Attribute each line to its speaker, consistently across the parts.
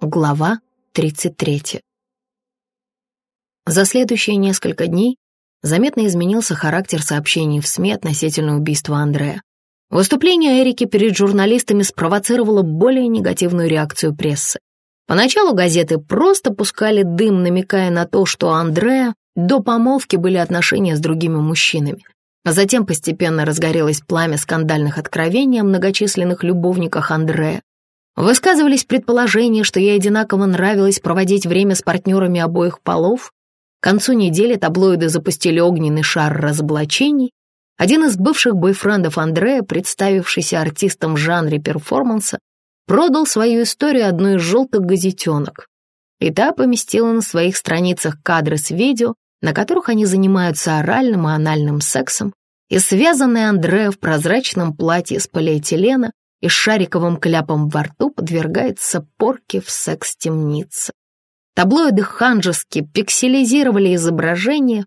Speaker 1: Глава 33. За следующие несколько дней заметно изменился характер сообщений в СМИ относительно убийства Андрея. Выступление Эрики перед журналистами спровоцировало более негативную реакцию прессы. Поначалу газеты просто пускали дым, намекая на то, что у Андрея до помолвки были отношения с другими мужчинами. А затем постепенно разгорелось пламя скандальных откровений о многочисленных любовниках Андрея, Высказывались предположения, что ей одинаково нравилось проводить время с партнерами обоих полов. К концу недели таблоиды запустили огненный шар разоблачений. Один из бывших бойфрендов Андрея, представившийся артистом в жанре перформанса, продал свою историю одной из желтых газетенок. И та поместила на своих страницах кадры с видео, на которых они занимаются оральным и анальным сексом, и связанный Андрея в прозрачном платье из полиэтилена и с шариковым кляпом во рту подвергается порке в секс-темнице. Таблоиды ханжески пикселизировали изображение,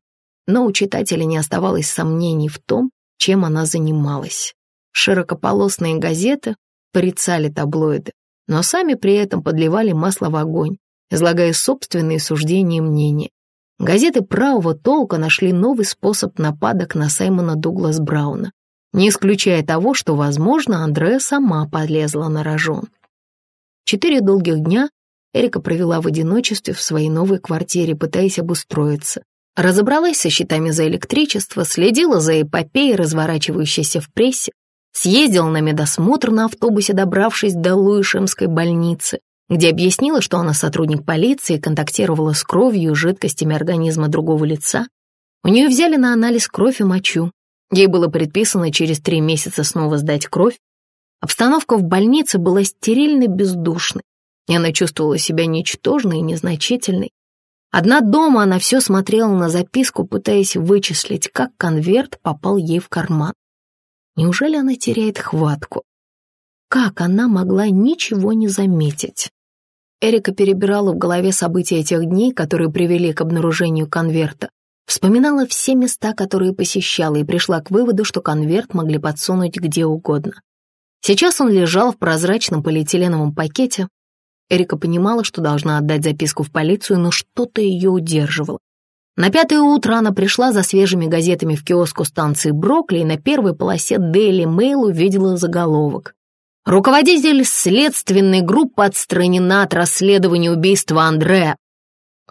Speaker 1: но у читателя не оставалось сомнений в том, чем она занималась. Широкополосные газеты порицали таблоиды, но сами при этом подливали масло в огонь, излагая собственные суждения и мнения. Газеты правого толка нашли новый способ нападок на Саймона Дуглас Брауна не исключая того, что, возможно, Андреа сама полезла на рожон. Четыре долгих дня Эрика провела в одиночестве в своей новой квартире, пытаясь обустроиться. Разобралась со счетами за электричество, следила за эпопеей, разворачивающейся в прессе, съездила на медосмотр на автобусе, добравшись до Луишемской больницы, где объяснила, что она сотрудник полиции контактировала с кровью и жидкостями организма другого лица. У нее взяли на анализ кровь и мочу, Ей было предписано через три месяца снова сдать кровь. Обстановка в больнице была стерильной бездушной, и она чувствовала себя ничтожной и незначительной. Одна дома она все смотрела на записку, пытаясь вычислить, как конверт попал ей в карман. Неужели она теряет хватку? Как она могла ничего не заметить? Эрика перебирала в голове события этих дней, которые привели к обнаружению конверта. Вспоминала все места, которые посещала, и пришла к выводу, что конверт могли подсунуть где угодно. Сейчас он лежал в прозрачном полиэтиленовом пакете. Эрика понимала, что должна отдать записку в полицию, но что-то ее удерживало. На пятое утро она пришла за свежими газетами в киоск у станции Брокли и на первой полосе Daily Mail увидела заголовок. Руководитель следственной группы отстранена от расследования убийства Андрея.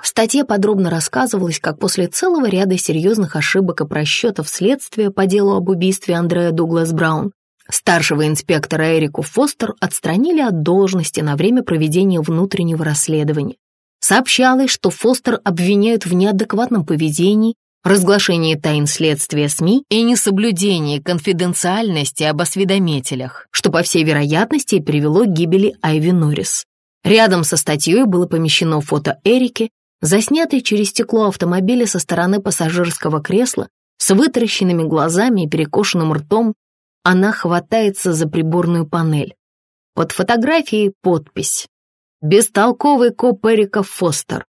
Speaker 1: В статье подробно рассказывалось, как после целого ряда серьезных ошибок и просчетов следствия по делу об убийстве Андрея Дуглас Браун старшего инспектора Эрику Фостер отстранили от должности на время проведения внутреннего расследования. Сообщалось, что Фостер обвиняют в неадекватном поведении, разглашении тайн следствия СМИ и несоблюдении конфиденциальности об осведомителях, что, по всей вероятности, привело к гибели Айви Норрис. Рядом со статьей было помещено фото Эрики, заснятый через стекло автомобиля со стороны пассажирского кресла, с вытаращенными глазами и перекошенным ртом, она хватается за приборную панель. Под фотографией подпись «Бестолковый коп Эрика Фостер».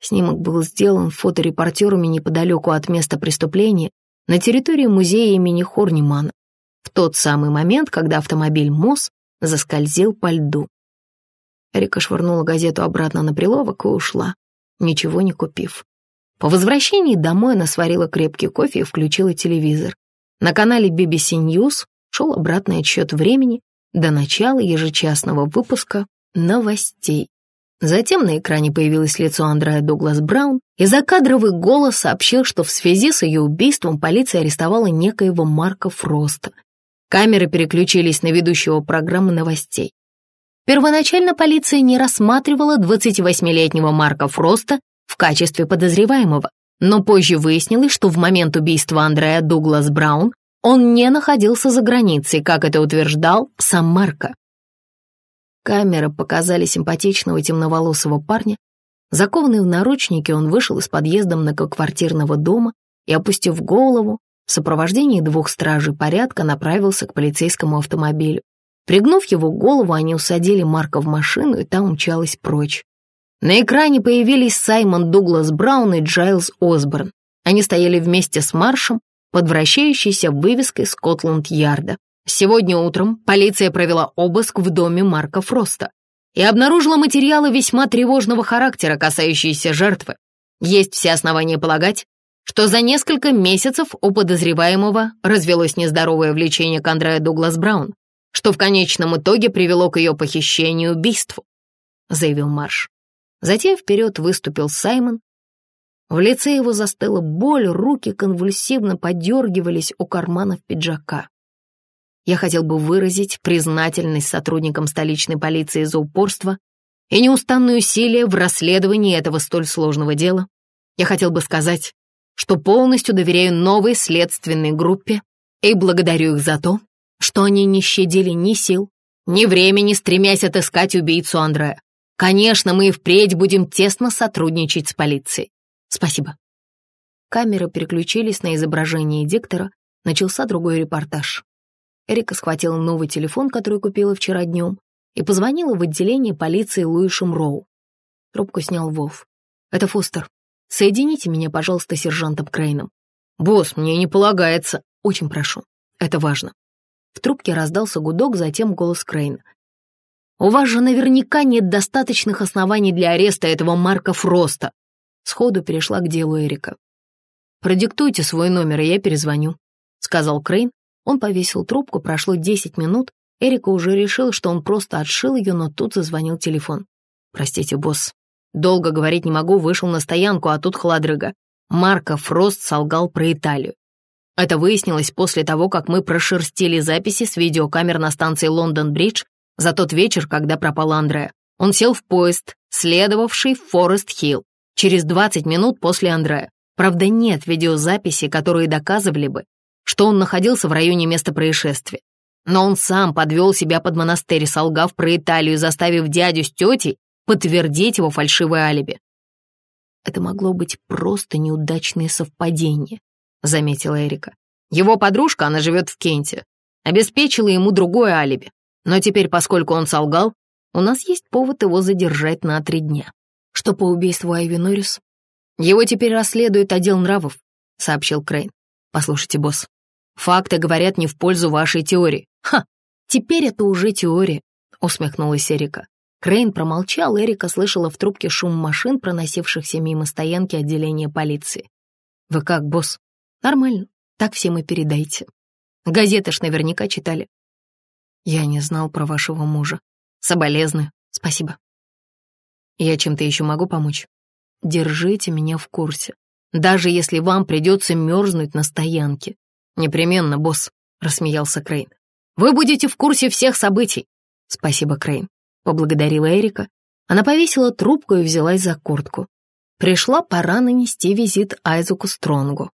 Speaker 1: Снимок был сделан фоторепортерами неподалеку от места преступления на территории музея имени Хорнимана в тот самый момент, когда автомобиль МОЗ заскользил по льду. Эрика швырнула газету обратно на приловок и ушла ничего не купив. По возвращении домой она сварила крепкий кофе и включила телевизор. На канале BBC News шел обратный отсчет времени до начала ежечасного выпуска новостей. Затем на экране появилось лицо Андрея Дуглас Браун, и закадровый голос сообщил, что в связи с ее убийством полиция арестовала некоего Марка Фроста. Камеры переключились на ведущего программы новостей. Первоначально полиция не рассматривала 28-летнего Марка Фроста в качестве подозреваемого, но позже выяснилось, что в момент убийства Андрея Дуглас Браун он не находился за границей, как это утверждал сам Марко. Камеры показали симпатичного темноволосого парня. Закованный в наручники, он вышел из подъезда многоквартирного дома и, опустив голову, в сопровождении двух стражей порядка направился к полицейскому автомобилю. Пригнув его голову, они усадили Марка в машину, и та умчалась прочь. На экране появились Саймон Дуглас Браун и Джайлз Осборн. Они стояли вместе с Маршем под вращающейся вывеской Скотланд-Ярда. Сегодня утром полиция провела обыск в доме Марка Фроста. и обнаружила материалы весьма тревожного характера, касающиеся жертвы. Есть все основания полагать, что за несколько месяцев у подозреваемого развелось нездоровое влечение к Андреа Дуглас Браун, что в конечном итоге привело к ее похищению и убийству», — заявил Марш. Затем вперед выступил Саймон. В лице его застыла боль, руки конвульсивно подергивались у карманов пиджака. Я хотел бы выразить признательность сотрудникам столичной полиции за упорство и неустанные усилия в расследовании этого столь сложного дела. Я хотел бы сказать, что полностью доверяю новой следственной группе и благодарю их за то, что они не щадили ни сил, ни времени, стремясь отыскать убийцу Андрея. Конечно, мы и впредь будем тесно сотрудничать с полицией. Спасибо. Камеры переключились на изображение диктора, начался другой репортаж. Эрика схватила новый телефон, который купила вчера днем, и позвонила в отделение полиции Луишем Роу. Трубку снял Вов. «Это Фостер. Соедините меня, пожалуйста, с сержантом Крейном». «Босс, мне не полагается». «Очень прошу. Это важно». В трубке раздался гудок, затем голос Крейна. «У вас же наверняка нет достаточных оснований для ареста этого Марка Фроста». Сходу перешла к делу Эрика. «Продиктуйте свой номер, и я перезвоню», — сказал Крейн. Он повесил трубку, прошло 10 минут. Эрика уже решил, что он просто отшил ее, но тут зазвонил телефон. «Простите, босс. Долго говорить не могу, вышел на стоянку, а тут холодрыга. Марко Фрост солгал про Италию. Это выяснилось после того, как мы прошерстили записи с видеокамер на станции Лондон-Бридж за тот вечер, когда пропал Андреа. Он сел в поезд, следовавший в Форест-Хилл, через 20 минут после Андреа. Правда, нет видеозаписи, которые доказывали бы, что он находился в районе места происшествия. Но он сам подвел себя под монастырь, солгав про Италию, заставив дядю с тетей подтвердить его фальшивое алиби. «Это могло быть просто неудачное совпадение», — заметила Эрика. «Его подружка, она живет в Кенте, обеспечила ему другое алиби. Но теперь, поскольку он солгал, у нас есть повод его задержать на три дня. Что по убийству Айви Норрис? Его теперь расследует отдел нравов, сообщил Крейн. Послушайте, босс, факты говорят не в пользу вашей теории. Ха, теперь это уже теория, усмехнулась Эрика. Крейн промолчал, Эрика слышала в трубке шум машин, проносившихся мимо стоянки отделения полиции. «Вы как, босс?» «Нормально, так всем и передайте. Газеты ж наверняка читали. Я не знал про вашего мужа. Соболезную. Спасибо. Я чем-то еще могу помочь? Держите меня в курсе. Даже если вам придется мерзнуть на стоянке. Непременно, босс, рассмеялся Крейн. Вы будете в курсе всех событий. Спасибо, Крейн. Поблагодарила Эрика. Она повесила трубку и взялась за куртку. Пришла пора нанести визит Айзеку Стронгу.